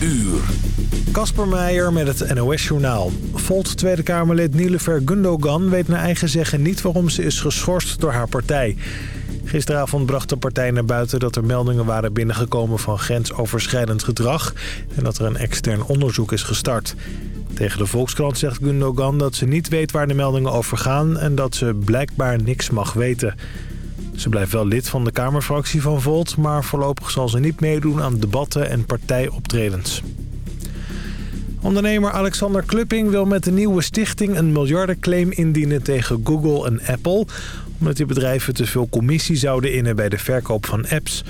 uur. Kasper Meijer met het NOS-journaal. Volt Tweede Kamerlid Nilefer Gundogan weet naar eigen zeggen niet waarom ze is geschorst door haar partij. Gisteravond bracht de partij naar buiten dat er meldingen waren binnengekomen van grensoverschrijdend gedrag... en dat er een extern onderzoek is gestart. Tegen de Volkskrant zegt Gundogan dat ze niet weet waar de meldingen over gaan... en dat ze blijkbaar niks mag weten. Ze blijft wel lid van de Kamerfractie van Volt... maar voorlopig zal ze niet meedoen aan debatten en partijoptredens. Ondernemer Alexander Klupping wil met de nieuwe stichting een miljardenclaim indienen tegen Google en Apple... omdat die bedrijven te veel commissie zouden innen bij de verkoop van apps.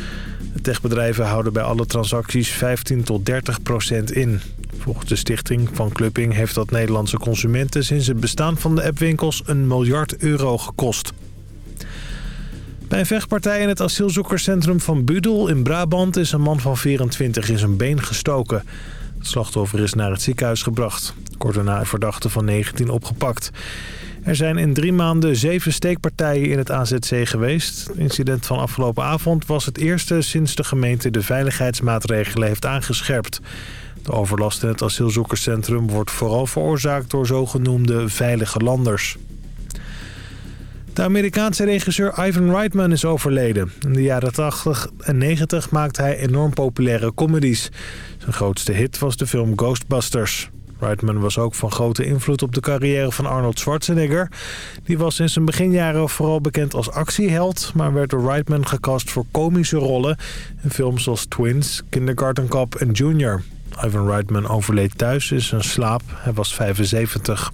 De techbedrijven houden bij alle transacties 15 tot 30 procent in. Volgens de stichting van Klupping heeft dat Nederlandse consumenten... sinds het bestaan van de appwinkels een miljard euro gekost. Bij een vechtpartij in het asielzoekerscentrum van Budel in Brabant... is een man van 24 in zijn been gestoken... Het slachtoffer is naar het ziekenhuis gebracht. Kort daarna verdachte van 19 opgepakt. Er zijn in drie maanden zeven steekpartijen in het AZC geweest. Het incident van afgelopen avond was het eerste sinds de gemeente de veiligheidsmaatregelen heeft aangescherpt. De overlast in het asielzoekerscentrum wordt vooral veroorzaakt door zogenoemde veilige landers. De Amerikaanse regisseur Ivan Reitman is overleden. In de jaren 80 en 90 maakte hij enorm populaire comedies. Zijn grootste hit was de film Ghostbusters. Reitman was ook van grote invloed op de carrière van Arnold Schwarzenegger. Die was in zijn beginjaren vooral bekend als actieheld... maar werd door Reitman gecast voor komische rollen... in films als Twins, Kindergarten Cop en Junior. Ivan Reitman overleed thuis in zijn slaap. Hij was 75.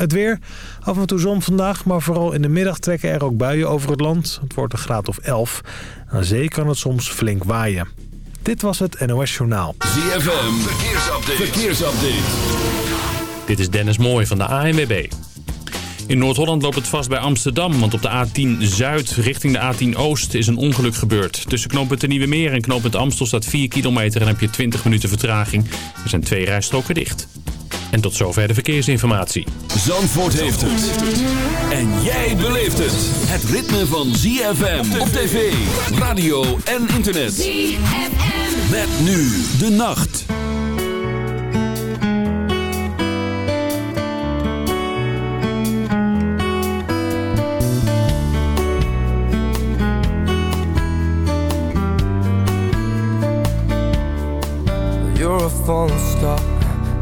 Het weer. Af en toe zon vandaag, maar vooral in de middag trekken er ook buien over het land. Het wordt een graad of 11. Aan zee kan het soms flink waaien. Dit was het NOS Journaal. ZFM, verkeersupdate. verkeersupdate. Dit is Dennis Mooij van de ANWB. In Noord-Holland loopt het vast bij Amsterdam, want op de A10 Zuid richting de A10 Oost is een ongeluk gebeurd. Tussen knooppunt de Nieuwe Meer en knooppunt Amstel staat 4 kilometer en heb je 20 minuten vertraging. Er zijn twee rijstroken dicht. En tot zover de verkeersinformatie. Zandvoort heeft het. En jij beleeft het. Het ritme van ZFM op tv, radio en internet. ZFM. Met nu de nacht. You're a falling star.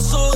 so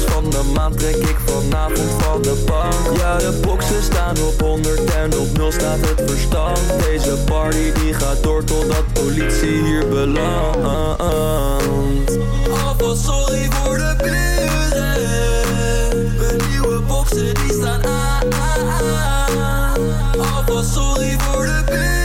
maand trek ik vanavond van de bank. Ja, de boxen staan op 100 en op 0 staat het verstand. Deze party die gaat door totdat politie hier belandt. Alvast sorry voor de buren Mijn nieuwe boxen die staan aan. Alvast sorry voor de buren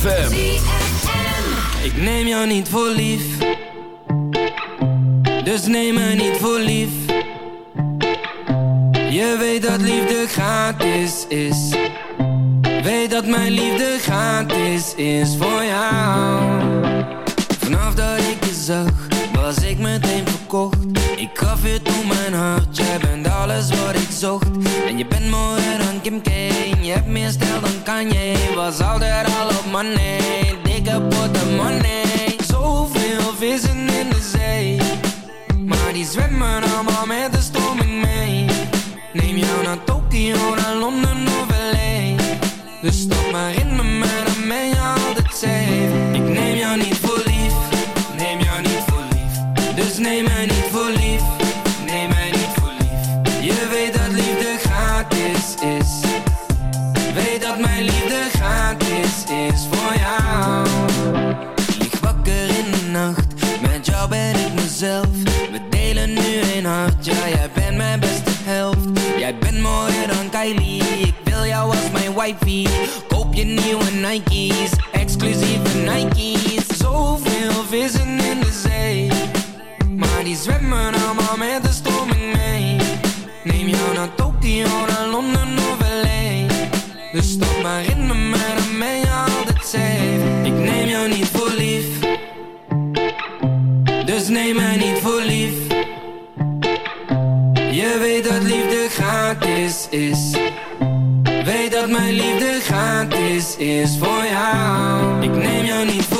ZFM. Ik neem jou niet voor lief. Dus neem me niet voor lief. Je weet dat liefde gratis is. Weet dat mijn liefde gratis is voor jou. Vanaf dat ik je zag, was ik meteen verkocht. Ik gaf je toen mijn hart, jij bent alles wat ik zocht. En je bent mooier dan Kim K, je hebt meer stijl dan Kanye. Was altijd al op money, dikke money. Zoveel vissen in de zee, maar die zwemmen allemaal met de stroming mee. Neem jou naar Tokio, wifey. Koop je nieuwe Nike's, exclusieve Nike's. Zoveel vissen in de zee, maar die zwemmen allemaal met de stroming mee. Neem jou naar Tokio, naar Londen of L.A. Dus stap maar in me, maar dan ben je altijd safe. Ik neem jou niet voor lief, dus neem mij niet voor lief. Je weet dat liefde gratis is. Dat mijn liefde gratis is voor jou. Ik neem jou niet voor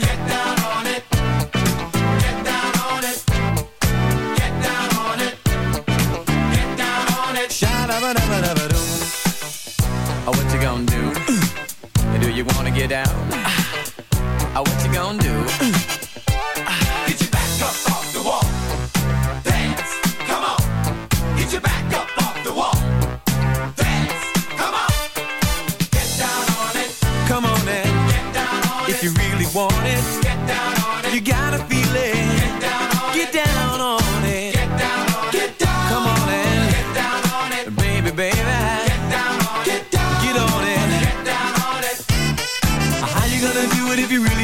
Oh, what you gonna do? Do you wanna get out? Oh, what you gonna do? Get your back up off the wall. Dance, come on. Get your back.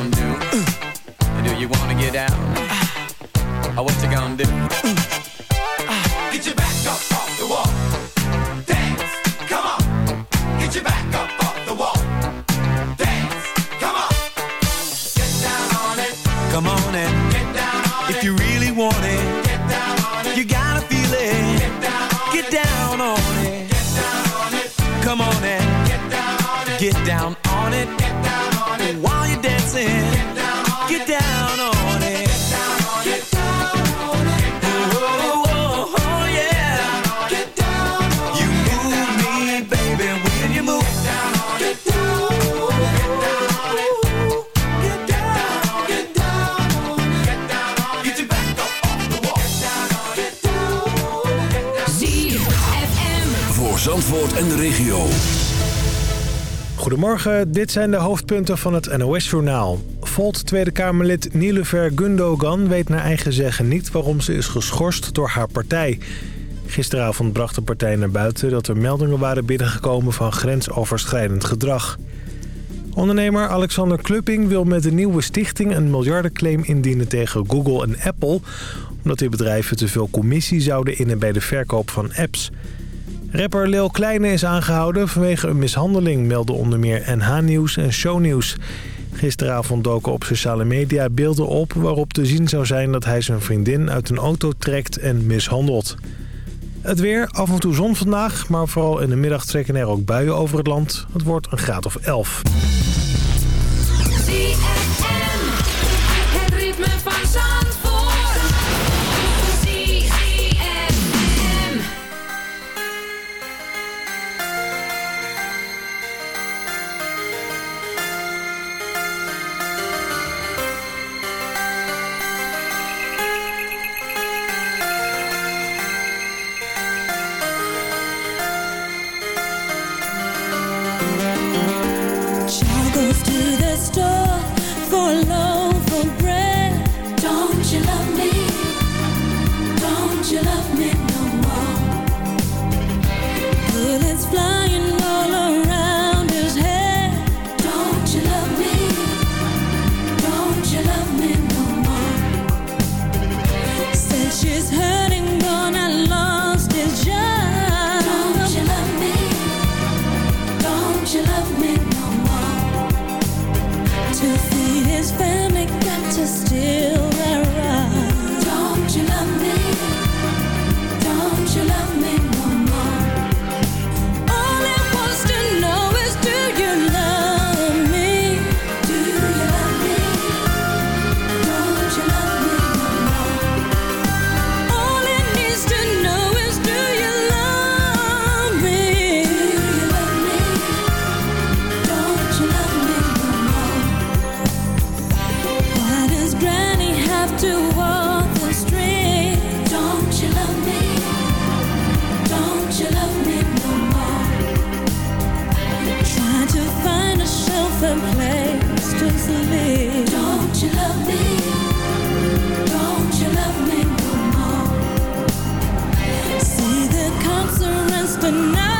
gonna do? do you wanna get out? What you gonna do? Dit zijn de hoofdpunten van het NOS-journaal. Volt Tweede Kamerlid Nilufer Gundogan weet naar eigen zeggen niet waarom ze is geschorst door haar partij. Gisteravond bracht de partij naar buiten dat er meldingen waren binnengekomen van grensoverschrijdend gedrag. Ondernemer Alexander Klupping wil met de nieuwe stichting een miljardenclaim indienen tegen Google en Apple... omdat die bedrijven te veel commissie zouden innen bij de verkoop van apps... Rapper Lil Kleine is aangehouden vanwege een mishandeling, melden onder meer NH-nieuws en Shownieuws. Gisteravond doken op sociale media beelden op waarop te zien zou zijn dat hij zijn vriendin uit een auto trekt en mishandelt. Het weer, af en toe zon vandaag, maar vooral in de middag trekken er ook buien over het land. Het wordt een graad of 11. still turns to rust, to now.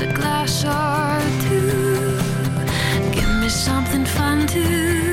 a glass or two. Give me something fun to.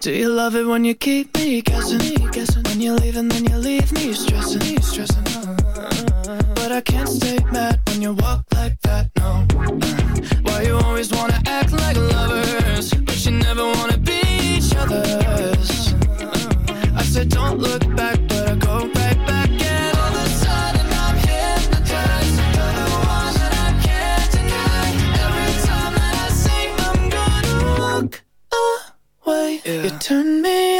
Do you love it when you keep me guessing? guessing? When you leave and then you leave me stressing, me stressing. But I can't stay mad when you walk like that, no. Why you always wanna act like lovers, but you never wanna be each other's? I said don't look Yeah. You turn me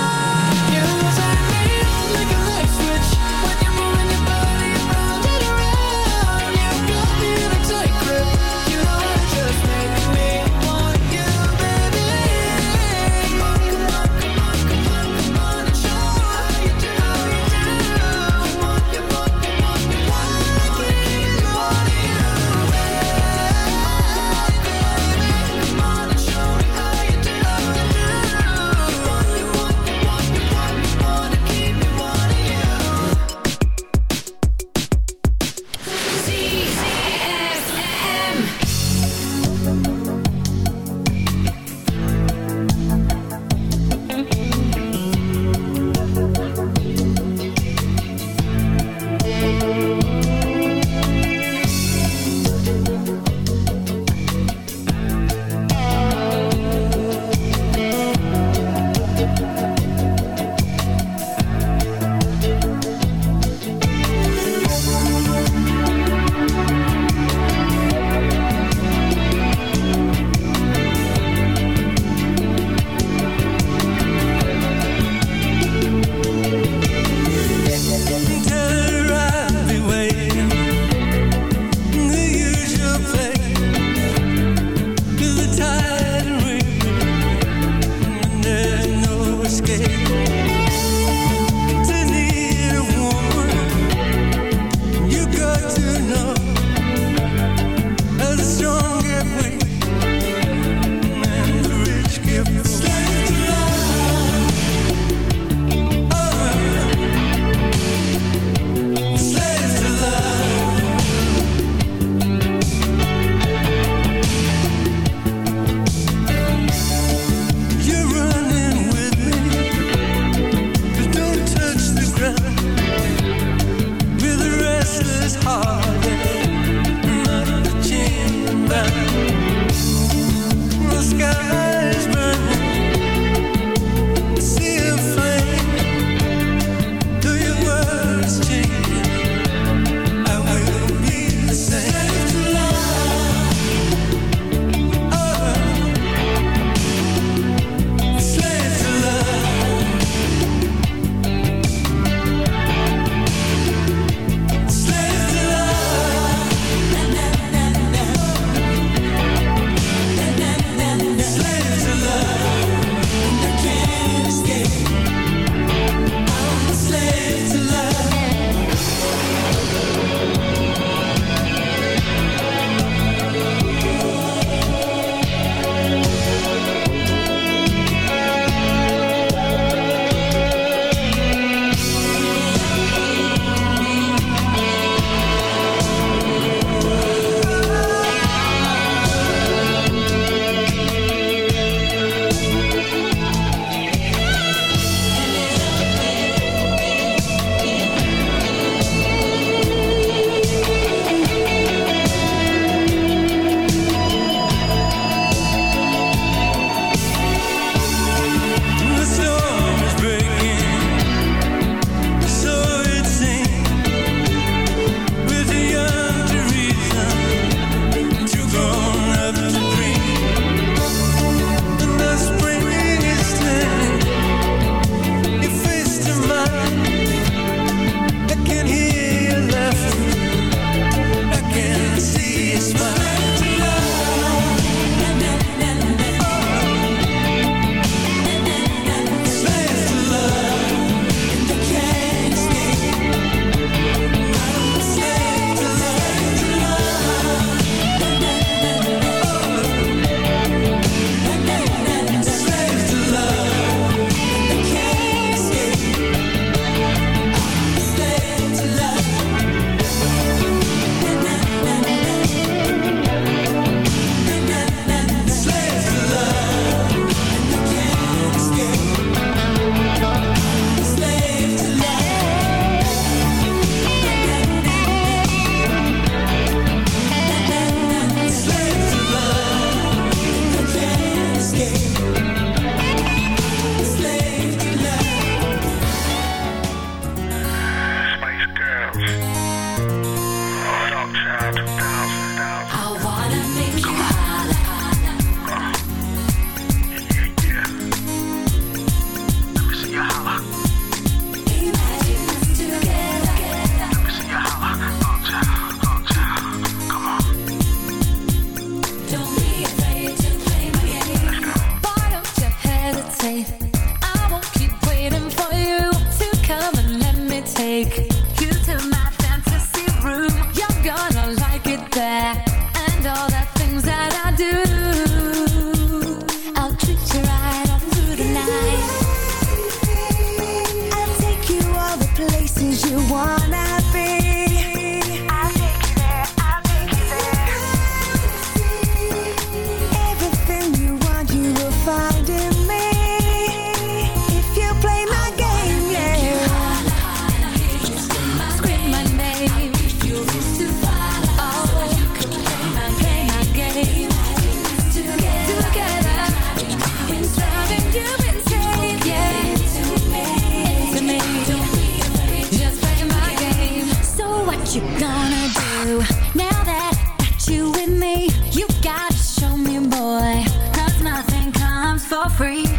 free.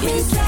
It's